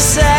said